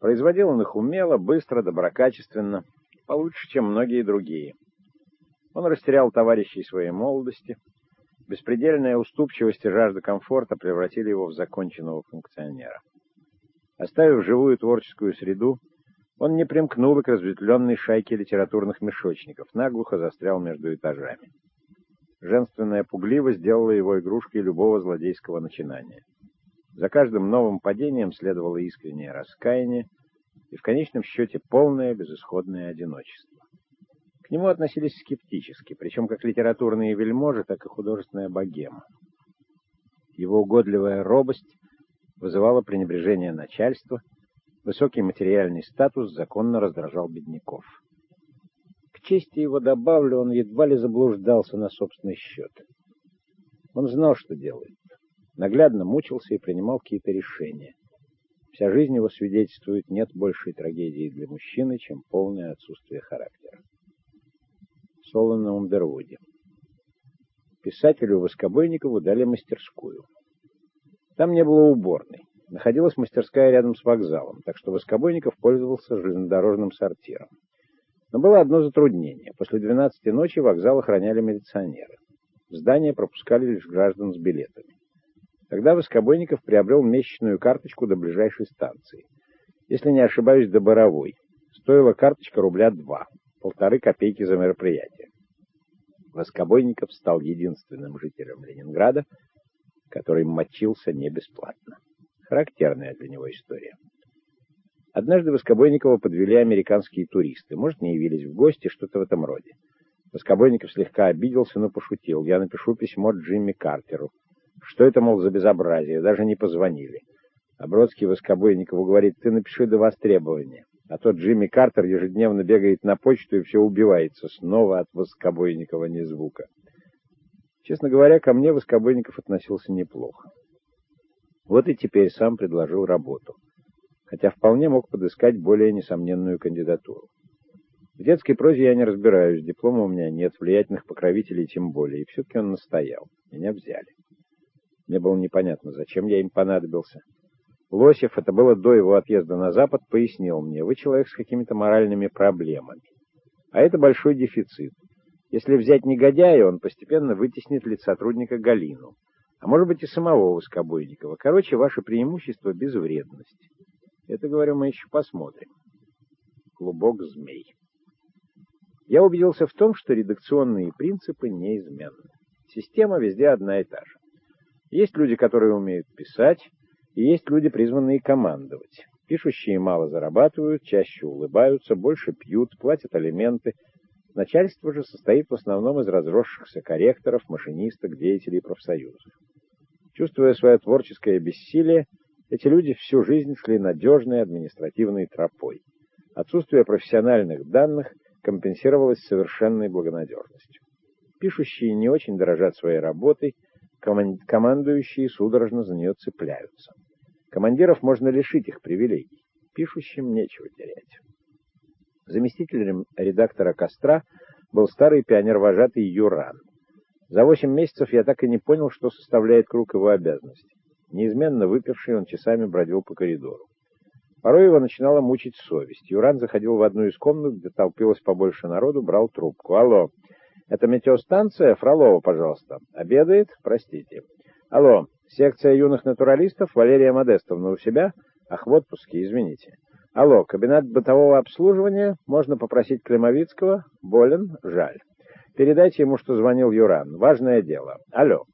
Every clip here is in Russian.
Производил он их умело, быстро, доброкачественно, получше, чем многие другие. Он растерял товарищей своей молодости. Беспредельная уступчивость и жажда комфорта превратили его в законченного функционера. Оставив живую творческую среду, он не примкнул к разветвленной шайке литературных мешочников, наглухо застрял между этажами. Женственная пугливость сделала его игрушкой любого злодейского начинания. За каждым новым падением следовало искреннее раскаяние и в конечном счете полное безысходное одиночество. К нему относились скептически, причем как литературные вельможи, так и художественная богема. Его угодливая робость вызывала пренебрежение начальства, высокий материальный статус законно раздражал бедняков. К чести его добавлю, он едва ли заблуждался на собственный счет. Он знал, что делает наглядно мучился и принимал какие-то решения. Вся жизнь его свидетельствует, нет большей трагедии для мужчины, чем полное отсутствие характера. Соло на Умбервуде. Писателю Воскобойникову дали мастерскую. Там не было уборной. Находилась мастерская рядом с вокзалом, так что Воскобойников пользовался железнодорожным сортиром. Но было одно затруднение. После 12 ночи вокзал охраняли милиционеры. В здание пропускали лишь граждан с билетами. Тогда Воскобойников приобрел месячную карточку до ближайшей станции. Если не ошибаюсь, до Боровой. Стоила карточка рубля два, полторы копейки за мероприятие. Воскобойников стал единственным жителем Ленинграда, который мочился не бесплатно. Характерная для него история. Однажды Воскобойникова подвели американские туристы. Может, не явились в гости, что-то в этом роде. Воскобойников слегка обиделся, но пошутил. Я напишу письмо Джимми Картеру. Что это, мол, за безобразие? Даже не позвонили. А Бродский Воскобойникову говорит, ты напиши до востребования. А тот Джимми Картер ежедневно бегает на почту и все убивается. Снова от Воскобойникова ни звука. Честно говоря, ко мне Воскобойников относился неплохо. Вот и теперь сам предложил работу. Хотя вполне мог подыскать более несомненную кандидатуру. В детской прозе я не разбираюсь, диплома у меня нет, влиятельных покровителей тем более. И все-таки он настоял. Меня взяли. Мне было непонятно, зачем я им понадобился. Лосев, это было до его отъезда на Запад, пояснил мне, вы человек с какими-то моральными проблемами. А это большой дефицит. Если взять негодяя, он постепенно вытеснит лиц сотрудника Галину. А может быть и самого Воскобойникова. Короче, ваше преимущество — безвредность. Это, говорю, мы еще посмотрим. Клубок змей. Я убедился в том, что редакционные принципы неизменны. Система везде одна и та же. Есть люди, которые умеют писать, и есть люди, призванные командовать. Пишущие мало зарабатывают, чаще улыбаются, больше пьют, платят алименты. Начальство же состоит в основном из разросшихся корректоров, машинисток, деятелей профсоюзов. Чувствуя свое творческое бессилие, эти люди всю жизнь шли надежной административной тропой. Отсутствие профессиональных данных компенсировалось совершенной благонадежностью. Пишущие не очень дорожат своей работой, командующие судорожно за нее цепляются. Командиров можно лишить их привилегий. Пишущим нечего терять. Заместителем редактора «Костра» был старый пионер-вожатый Юран. За восемь месяцев я так и не понял, что составляет круг его обязанностей. Неизменно выпивший, он часами бродил по коридору. Порой его начинала мучить совесть. Юран заходил в одну из комнат, где толпилось побольше народу, брал трубку. «Алло, это метеостанция? Фролова, пожалуйста. Обедает? Простите. Алло, секция юных натуралистов? Валерия Модестовна у себя? Ах, в отпуске, извините. Алло, кабинет бытового обслуживания? Можно попросить Климовицкого? Болен? Жаль. Передайте ему, что звонил Юран. Важное дело. Алло.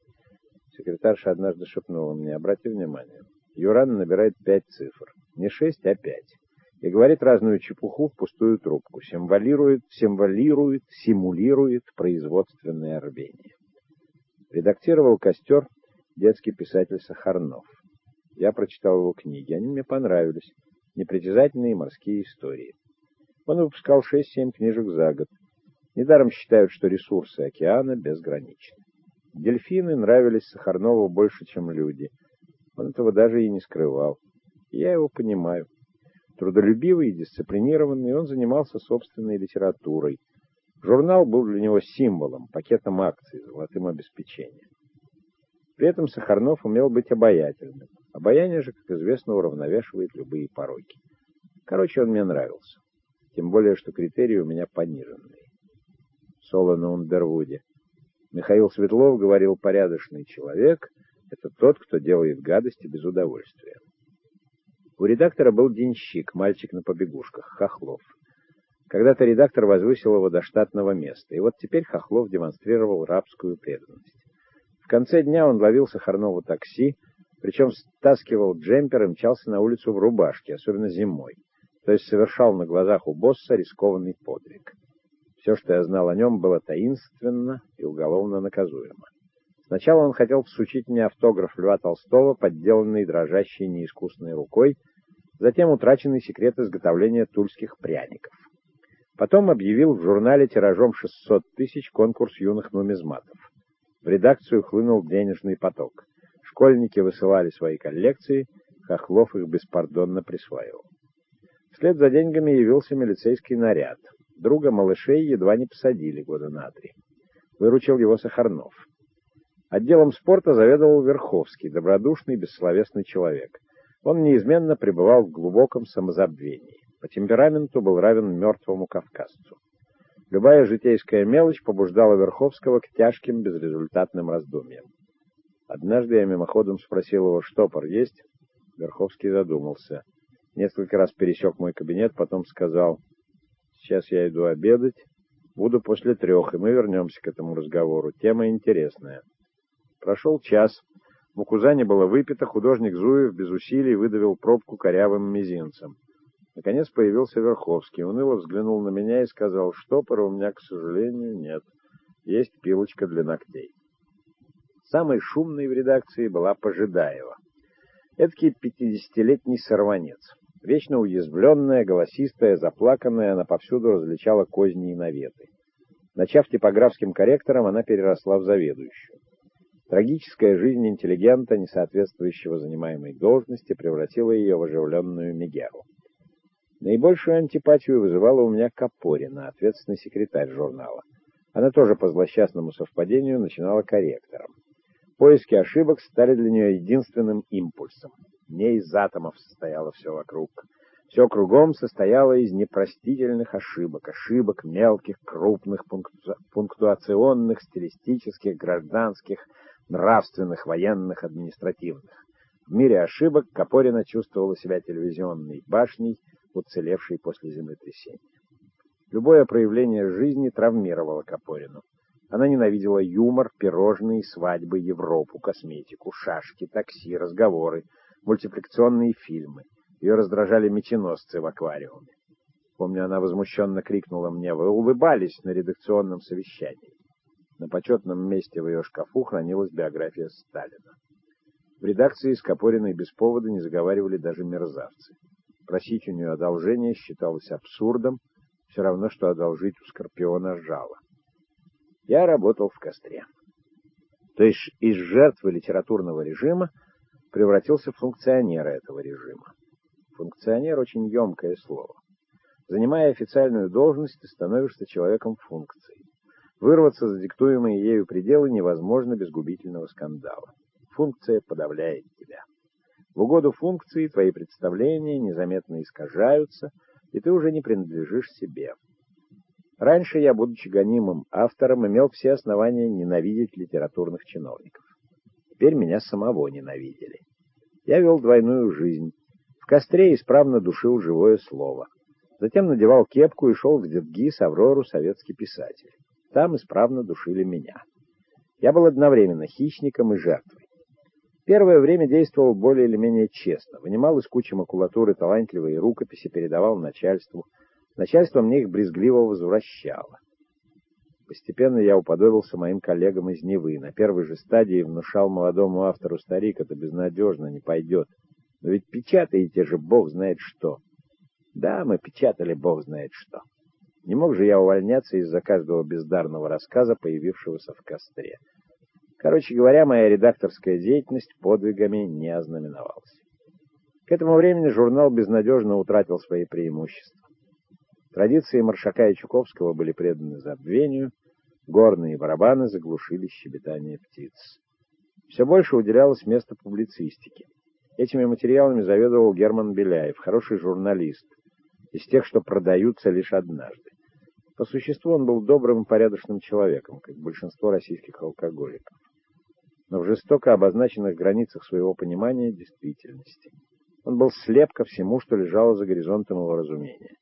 Секретарша однажды шепнула мне, обрати внимание. Юран набирает пять цифр. Не шесть, а пять и говорит разную чепуху в пустую трубку, символирует, символирует, симулирует производственное рвение. Редактировал «Костер» детский писатель Сахарнов. Я прочитал его книги, они мне понравились, непритязательные морские истории. Он выпускал 6-7 книжек за год. Недаром считают, что ресурсы океана безграничны. Дельфины нравились Сахарнову больше, чем люди. Он этого даже и не скрывал. Я его понимаю. Трудолюбивый и дисциплинированный, он занимался собственной литературой. Журнал был для него символом, пакетом акций, золотым обеспечением. При этом Сахарнов умел быть обаятельным. Обаяние же, как известно, уравновешивает любые пороки. Короче, он мне нравился. Тем более, что критерии у меня пониженные. Соло на Ундервуде. Михаил Светлов говорил, порядочный человек — это тот, кто делает гадости без удовольствия. У редактора был денщик, мальчик на побегушках, Хохлов. Когда-то редактор возвысил его до штатного места, и вот теперь Хохлов демонстрировал рабскую преданность. В конце дня он ловил Сахарнову такси, причем стаскивал джемпер и мчался на улицу в рубашке, особенно зимой, то есть совершал на глазах у босса рискованный подвиг. Все, что я знал о нем, было таинственно и уголовно наказуемо. Сначала он хотел всучить мне автограф Льва Толстого, подделанный дрожащей неискусной рукой, затем утраченный секрет изготовления тульских пряников. Потом объявил в журнале тиражом 600 тысяч конкурс юных нумизматов. В редакцию хлынул денежный поток. Школьники высылали свои коллекции, Хохлов их беспардонно присваивал. Вслед за деньгами явился милицейский наряд. Друга малышей едва не посадили года на три. Выручил его Сахарнов. Отделом спорта заведовал Верховский, добродушный, бессловесный человек. Он неизменно пребывал в глубоком самозабвении. По темпераменту был равен мертвому кавказцу. Любая житейская мелочь побуждала Верховского к тяжким безрезультатным раздумьям. Однажды я мимоходом спросил его, штопор есть? Верховский задумался. Несколько раз пересек мой кабинет, потом сказал, сейчас я иду обедать, буду после трех, и мы вернемся к этому разговору. Тема интересная. Прошел час. В Укузане было выпито, художник Зуев без усилий выдавил пробку корявым мизинцем. Наконец появился Верховский, уныло взглянул на меня и сказал, штопора у меня, к сожалению, нет. Есть пилочка для ногтей. Самой шумной в редакции была Пожидаева. Эдакий пятидесятилетний сорванец. Вечно уязвленная, голосистая, заплаканная, она повсюду различала козни и наветы. Начав типографским корректором, она переросла в заведующую. Трагическая жизнь интеллигента, не соответствующего занимаемой должности, превратила ее в оживленную Мегеру. Наибольшую антипатию вызывала у меня Капорина, ответственный секретарь журнала. Она тоже по злосчастному совпадению начинала корректором. Поиски ошибок стали для нее единственным импульсом. Не из атомов состояло все вокруг. Все кругом состояло из непростительных ошибок, ошибок мелких, крупных, пункту... пунктуационных, стилистических, гражданских, нравственных, военных, административных. В мире ошибок Капорина чувствовала себя телевизионной башней, уцелевшей после землетрясения. Любое проявление жизни травмировало Капорину. Она ненавидела юмор, пирожные, свадьбы, Европу, косметику, шашки, такси, разговоры, мультипликационные фильмы. Ее раздражали меченосцы в аквариуме. Помню, она возмущенно крикнула мне, «Вы улыбались на редакционном совещании». На почетном месте в ее шкафу хранилась биография Сталина. В редакции с Капориной без повода не заговаривали даже мерзавцы. Просить у нее одолжение считалось абсурдом, все равно, что одолжить у Скорпиона жало. Я работал в костре. То есть из жертвы литературного режима превратился в функционера этого режима. Функционер — очень емкое слово. Занимая официальную должность, ты становишься человеком функции. Вырваться за диктуемые ею пределы невозможно без губительного скандала. Функция подавляет тебя. В угоду функции твои представления незаметно искажаются, и ты уже не принадлежишь себе. Раньше я, будучи гонимым автором, имел все основания ненавидеть литературных чиновников. Теперь меня самого ненавидели. Я вел двойную жизнь. В костре исправно душил живое слово. Затем надевал кепку и шел в Дедгиз, Аврору, советский писатель. Там исправно душили меня. Я был одновременно хищником и жертвой. Первое время действовал более или менее честно. Вынимал из кучи макулатуры талантливые рукописи, передавал начальству. Начальство мне их брезгливо возвращало. Постепенно я уподобился моим коллегам из Невы. На первой же стадии внушал молодому автору старик, это безнадежно, не пойдет. Но ведь печатаете же бог знает что. Да, мы печатали бог знает что. Не мог же я увольняться из-за каждого бездарного рассказа, появившегося в костре. Короче говоря, моя редакторская деятельность подвигами не ознаменовалась. К этому времени журнал безнадежно утратил свои преимущества. Традиции Маршака и Чуковского были преданы забвению, горные барабаны заглушили щебетание птиц. Все больше уделялось место публицистике. Этими материалами заведовал Герман Беляев, хороший журналист, из тех, что продаются лишь однажды. По существу он был добрым и порядочным человеком, как большинство российских алкоголиков. Но в жестоко обозначенных границах своего понимания действительности. Он был слеп ко всему, что лежало за горизонтом его разумения.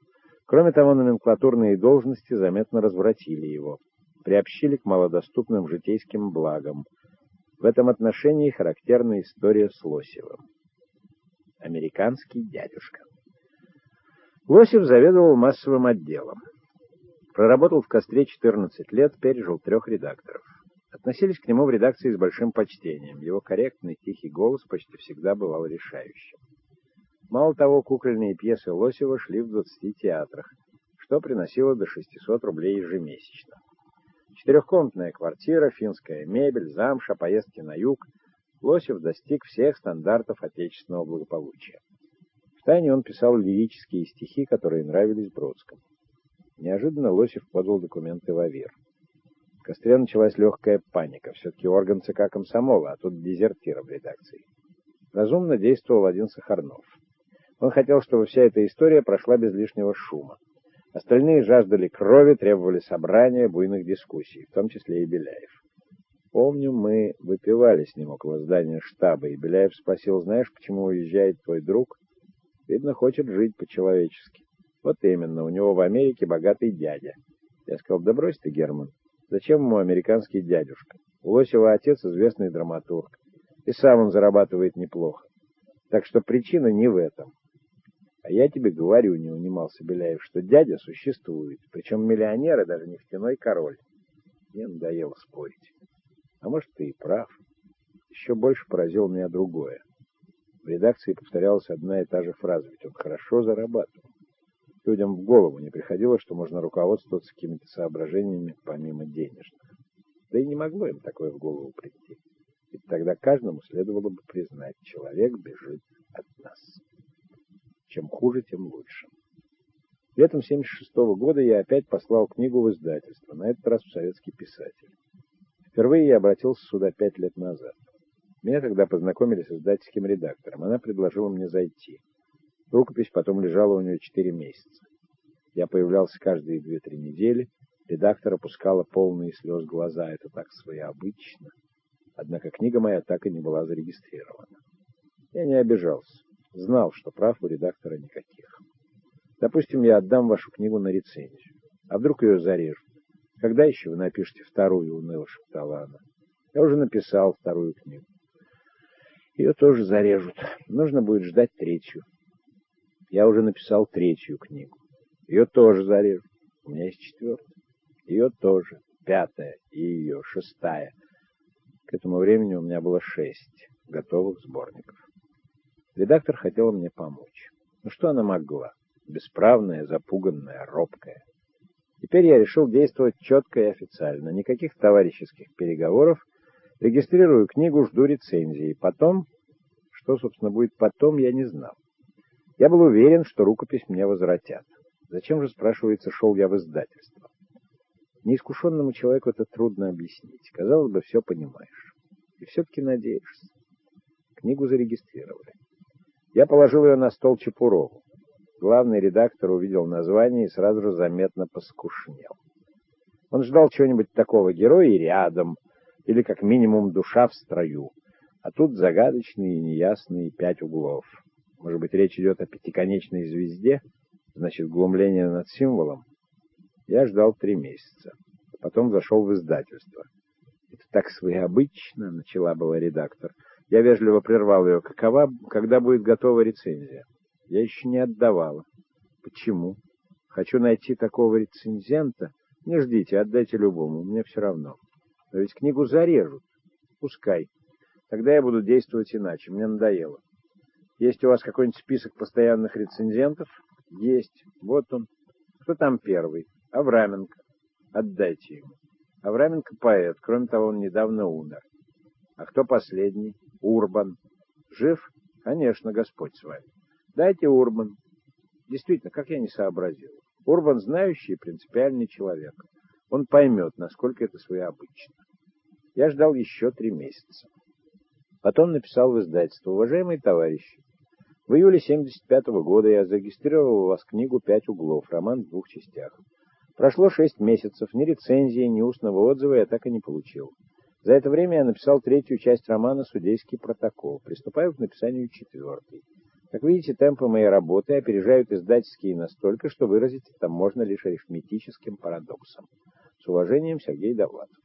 Кроме того, номенклатурные должности заметно развратили его, приобщили к малодоступным житейским благам. В этом отношении характерна история с Лосевым. Американский дядюшка. Лосев заведовал массовым отделом. Проработал в Костре 14 лет, пережил трех редакторов. Относились к нему в редакции с большим почтением. Его корректный, тихий голос почти всегда бывал решающим. Мало того, кукольные пьесы Лосева шли в 20 театрах, что приносило до 600 рублей ежемесячно. Четырехкомнатная квартира, финская мебель, замша, поездки на юг. Лосев достиг всех стандартов отечественного благополучия. Втайне он писал лирические стихи, которые нравились Бродскому. Неожиданно Лосев подал документы в АВИР. В Костре началась легкая паника. Все-таки орган ЦК комсомола, а тут дезертира в редакции. Разумно действовал один Сахарнов. Он хотел, чтобы вся эта история прошла без лишнего шума. Остальные жаждали крови, требовали собрания, буйных дискуссий, в том числе и Беляев. Помню, мы выпивали с ним около здания штаба, и Беляев спросил, знаешь, почему уезжает твой друг? Видно, хочет жить по-человечески. Вот именно, у него в Америке богатый дядя. Я сказал, да брось ты, Герман, зачем ему американский дядюшка? У Лосева отец известный драматург, и сам он зарабатывает неплохо. Так что причина не в этом. А я тебе говорю, не унимался Беляев, что дядя существует, причем миллионер и даже нефтяной король. Мне надоело спорить. А может, ты и прав. Еще больше поразило меня другое. В редакции повторялась одна и та же фраза, ведь он хорошо зарабатывал. Людям в голову не приходило, что можно руководствоваться какими-то соображениями помимо денежных. Да и не могло им такое в голову прийти. Ведь тогда каждому следовало бы признать, человек бежит от нас. Чем хуже, тем лучше. Летом 76 -го года я опять послал книгу в издательство, на этот раз в советский писатель. Впервые я обратился сюда пять лет назад. Меня тогда познакомили с издательским редактором. Она предложила мне зайти. Рукопись потом лежала у нее четыре месяца. Я появлялся каждые две-три недели. Редактор опускала полные слез глаза. Это так своеобычно. Однако книга моя так и не была зарегистрирована. Я не обижался. Знал, что прав у редактора никаких. Допустим, я отдам вашу книгу на рецензию. А вдруг ее зарежут? Когда еще вы напишете вторую, уныло шептала она. Я уже написал вторую книгу. Ее тоже зарежут. Нужно будет ждать третью. Я уже написал третью книгу. Ее тоже зарежут. У меня есть четвертая. Ее тоже. Пятая и ее шестая. К этому времени у меня было шесть готовых сборников. Редактор хотела мне помочь. Ну что она могла? Бесправная, запуганная, робкая. Теперь я решил действовать четко и официально. Никаких товарищеских переговоров. Регистрирую книгу, жду рецензии. Потом... Что, собственно, будет потом, я не знал. Я был уверен, что рукопись мне возвратят. Зачем же, спрашивается, шел я в издательство? Неискушенному человеку это трудно объяснить. Казалось бы, все понимаешь. И все-таки надеешься. Книгу зарегистрировали. Я положил ее на стол Чепурову. Главный редактор увидел название и сразу же заметно поскушнел. Он ждал чего-нибудь такого героя и рядом, или как минимум душа в строю. А тут загадочные и неясные пять углов. Может быть, речь идет о пятиконечной звезде? Значит, глумление над символом? Я ждал три месяца. Потом зашел в издательство. «Это так своеобычно», — начала была редактор. Я вежливо прервал ее. Какова, когда будет готова рецензия? Я еще не отдавала. Почему? Хочу найти такого рецензента. Не ждите, отдайте любому, мне все равно. Но ведь книгу зарежут. Пускай. Тогда я буду действовать иначе. Мне надоело. Есть у вас какой-нибудь список постоянных рецензентов? Есть. Вот он. Кто там первый? Авраменко. Отдайте ему. Авраменко поэт. Кроме того, он недавно умер. А кто последний? Урбан. Жив? Конечно, Господь с вами. Дайте Урбан. Действительно, как я не сообразил. Урбан знающий и принципиальный человек. Он поймет, насколько это своеобычно. Я ждал еще три месяца. Потом написал в издательство. Уважаемые товарищи, В июле 75 -го года я зарегистрировал у вас книгу «Пять углов», роман в двух частях. Прошло шесть месяцев, ни рецензии, ни устного отзыва я так и не получил. За это время я написал третью часть романа «Судейский протокол». Приступаю к написанию четвертой. Как видите, темпы моей работы опережают издательские настолько, что выразить это можно лишь арифметическим парадоксом. С уважением, Сергей Довлатов.